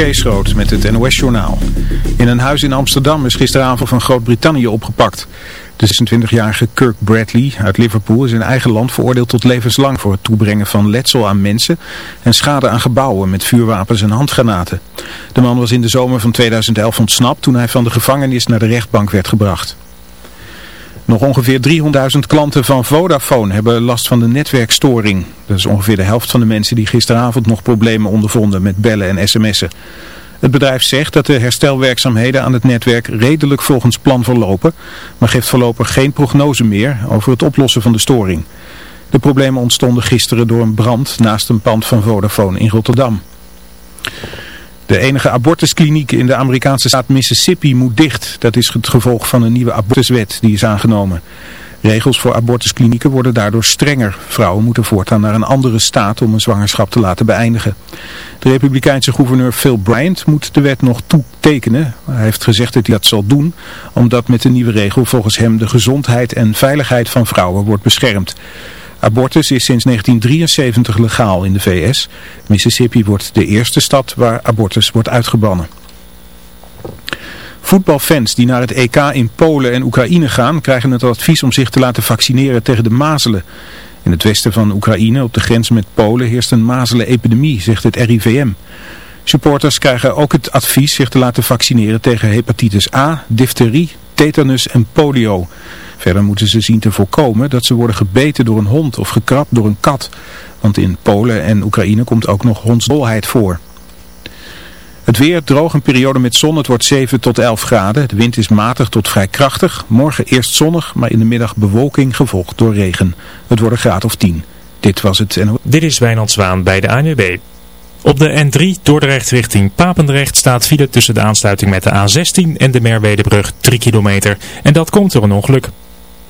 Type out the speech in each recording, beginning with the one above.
Kees met het NOS-journaal. In een huis in Amsterdam is gisteravond van Groot-Brittannië opgepakt. De 26-jarige Kirk Bradley uit Liverpool is in eigen land veroordeeld tot levenslang voor het toebrengen van letsel aan mensen en schade aan gebouwen met vuurwapens en handgranaten. De man was in de zomer van 2011 ontsnapt toen hij van de gevangenis naar de rechtbank werd gebracht. Nog ongeveer 300.000 klanten van Vodafone hebben last van de netwerkstoring. Dat is ongeveer de helft van de mensen die gisteravond nog problemen ondervonden met bellen en sms'en. Het bedrijf zegt dat de herstelwerkzaamheden aan het netwerk redelijk volgens plan verlopen, maar geeft voorlopig geen prognose meer over het oplossen van de storing. De problemen ontstonden gisteren door een brand naast een pand van Vodafone in Rotterdam. De enige abortuskliniek in de Amerikaanse staat Mississippi moet dicht. Dat is het gevolg van een nieuwe abortuswet die is aangenomen. Regels voor abortusklinieken worden daardoor strenger. Vrouwen moeten voortaan naar een andere staat om een zwangerschap te laten beëindigen. De republikeinse gouverneur Phil Bryant moet de wet nog toetekenen. Hij heeft gezegd dat hij dat zal doen, omdat met de nieuwe regel volgens hem de gezondheid en veiligheid van vrouwen wordt beschermd. Abortus is sinds 1973 legaal in de VS. Mississippi wordt de eerste stad waar abortus wordt uitgebannen. Voetbalfans die naar het EK in Polen en Oekraïne gaan krijgen het advies om zich te laten vaccineren tegen de mazelen. In het westen van Oekraïne op de grens met Polen heerst een mazelenepidemie, zegt het RIVM. Supporters krijgen ook het advies zich te laten vaccineren tegen hepatitis A, difterie, tetanus en polio. Verder moeten ze zien te voorkomen dat ze worden gebeten door een hond of gekrapt door een kat. Want in Polen en Oekraïne komt ook nog hondsdolheid voor. Het weer, droog een periode met zon. Het wordt 7 tot 11 graden. De wind is matig tot vrij krachtig. Morgen eerst zonnig, maar in de middag bewolking gevolgd door regen. Het wordt een graad of 10. Dit was het NO. Dit is Wijnand Zwaan bij de ANWB. Op de N3 Dordrecht richting Papendrecht staat file tussen de aansluiting met de A16 en de Merwedebrug 3 kilometer. En dat komt door een ongeluk.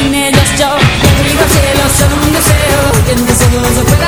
en gesto, de rigo cielo, son un deseo, en deseos se pueda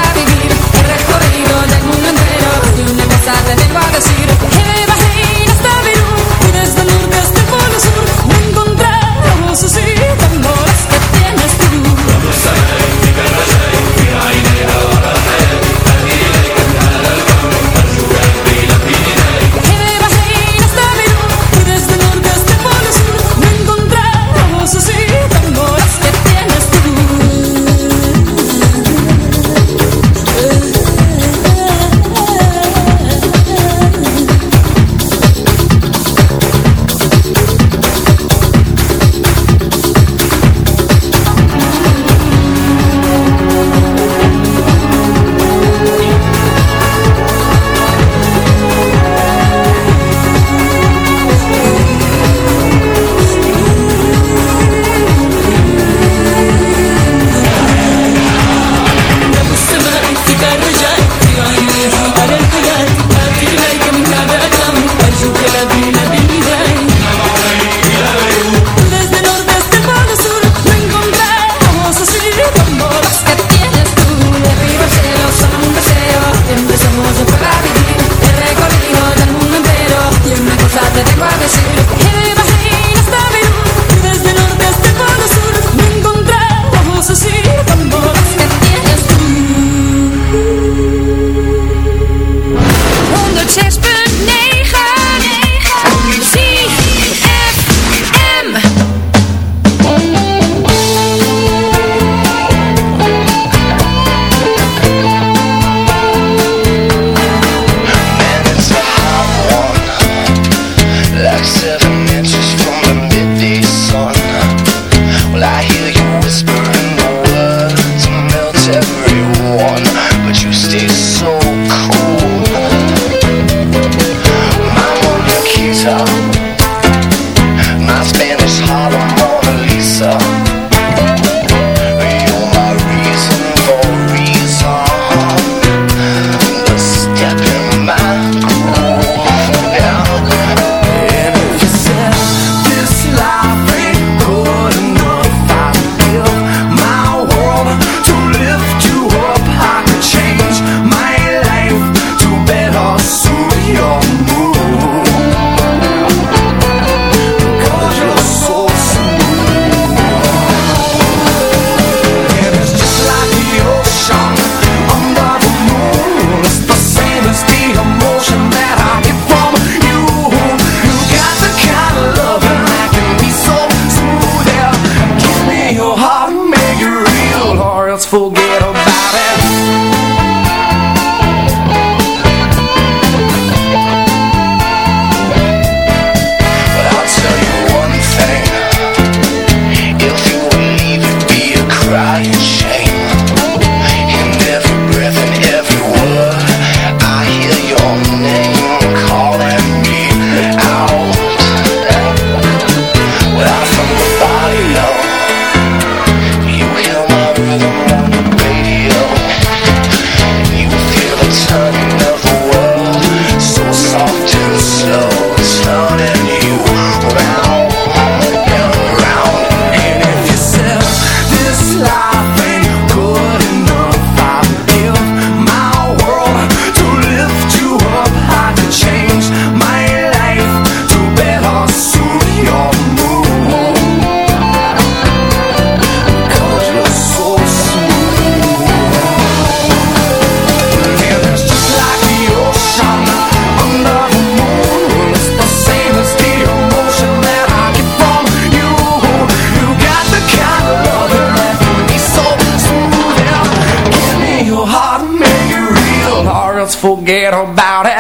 forget about it.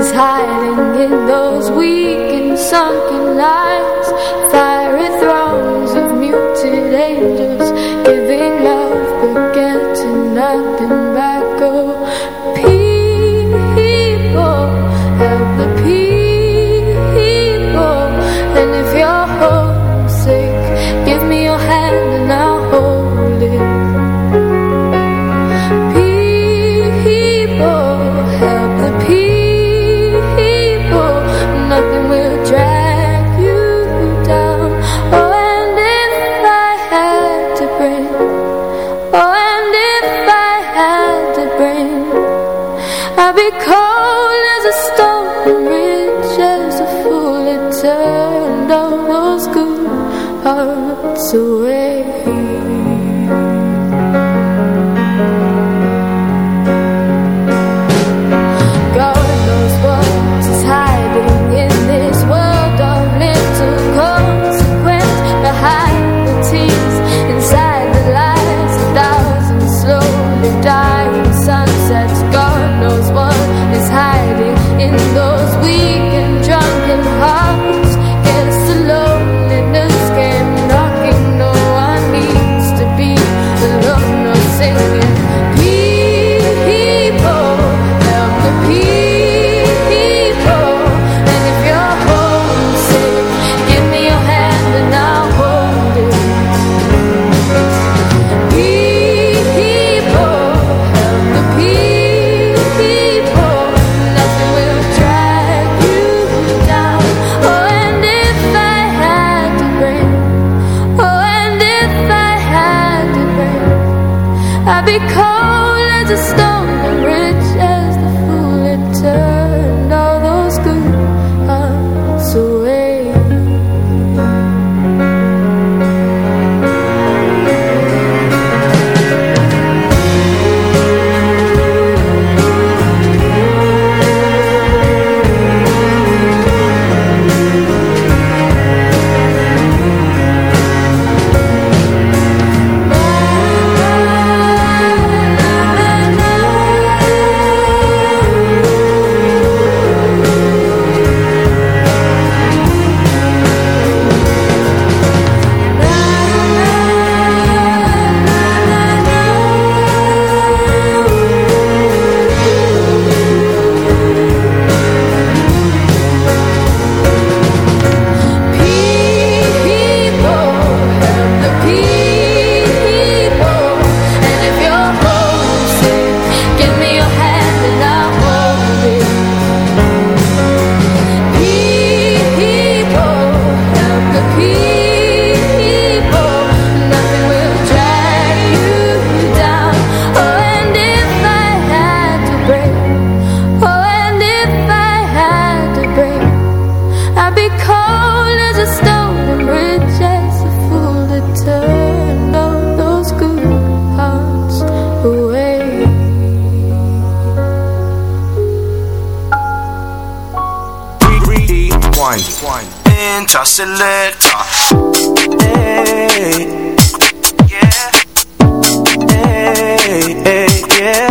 is hiding in those weak and sunken lines. a selector. Hey, yeah. Hey, hey, yeah.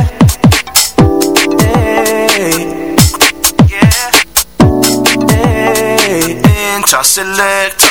Hey, yeah. Selector.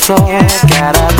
So Yeah. Gotta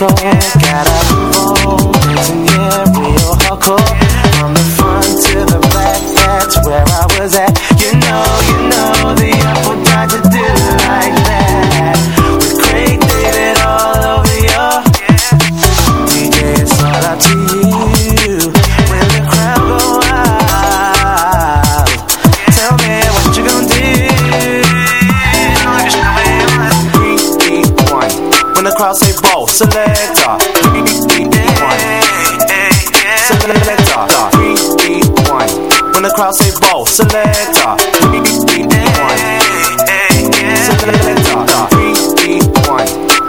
Floor. Dancing, yeah, real. From the front to the back, that's where I was at. You know, you know, the to like that. All over you. When the crowd go wild, tell me what you gonna do. Rewind. When the crowd say Selector. Three, three, one. Selector. Three, three, one. When the crowd say ball, selector. Selector.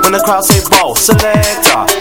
When the crowd say ball, selector.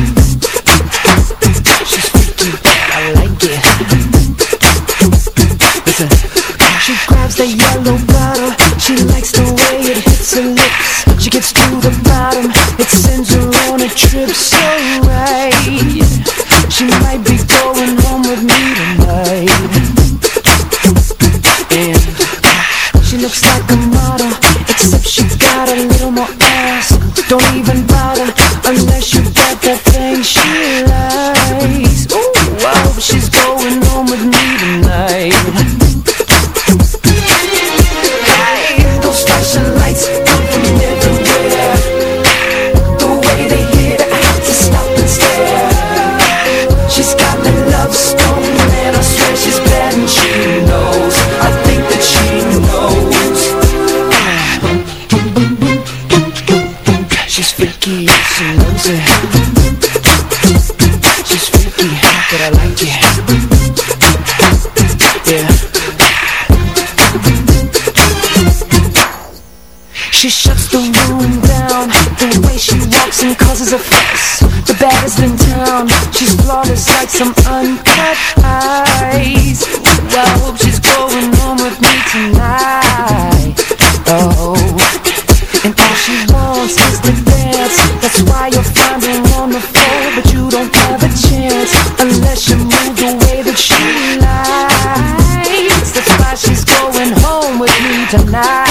tonight.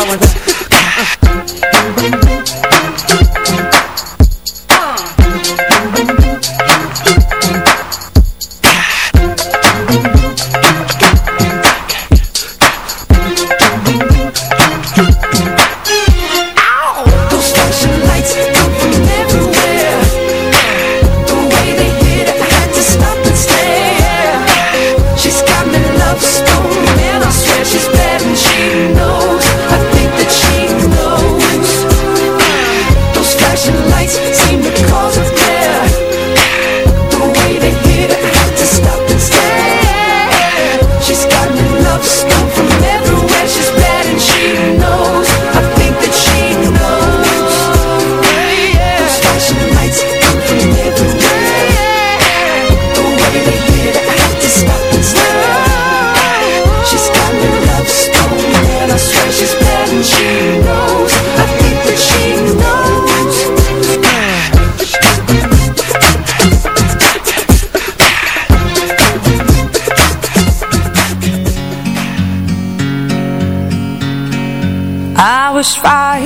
vamos a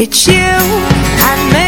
It's you and me.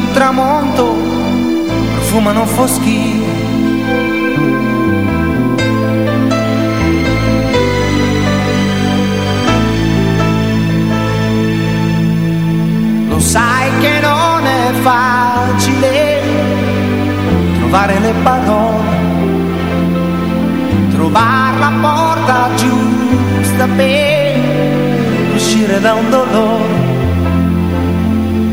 tramonto profumano foschi. Lo sai che non è facile trovare le parole, trovare la porta giusta per uscire da un dolore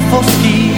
s'enfoncent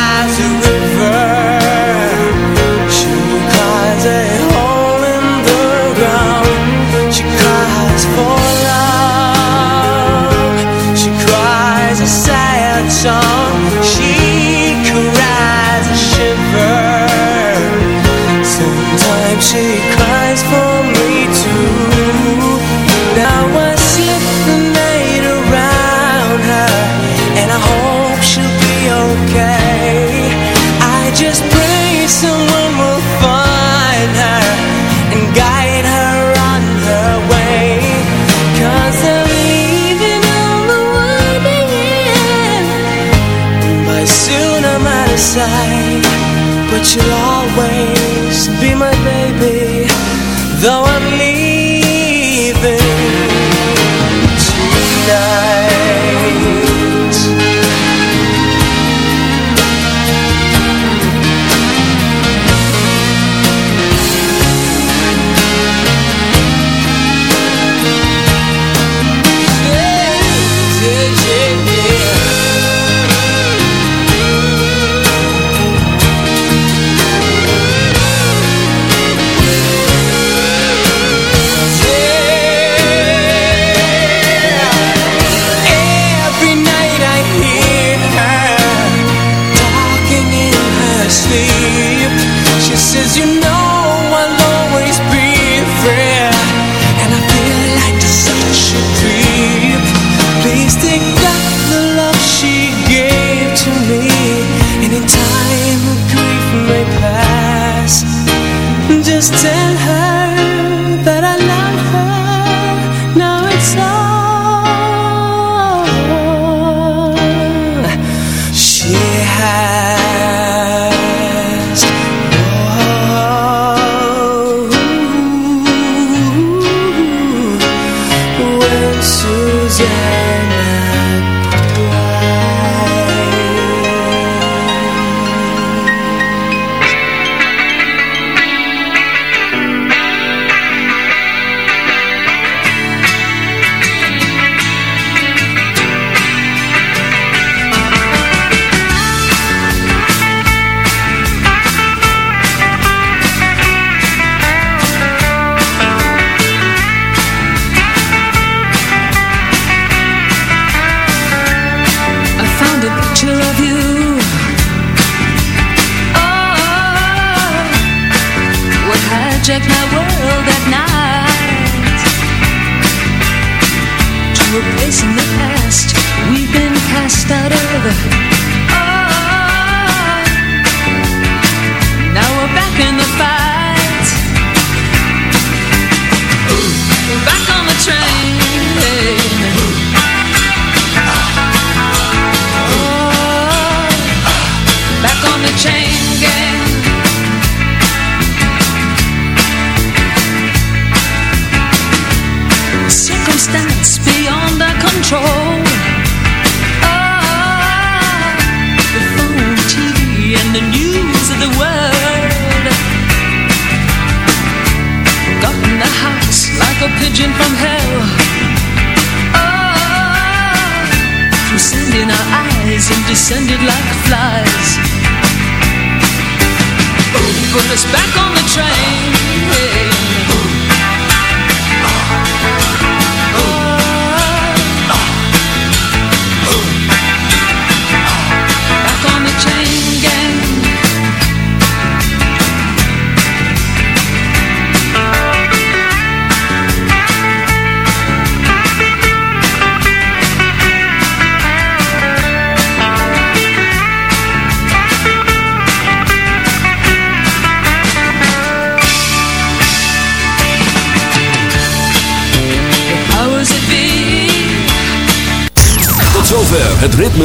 together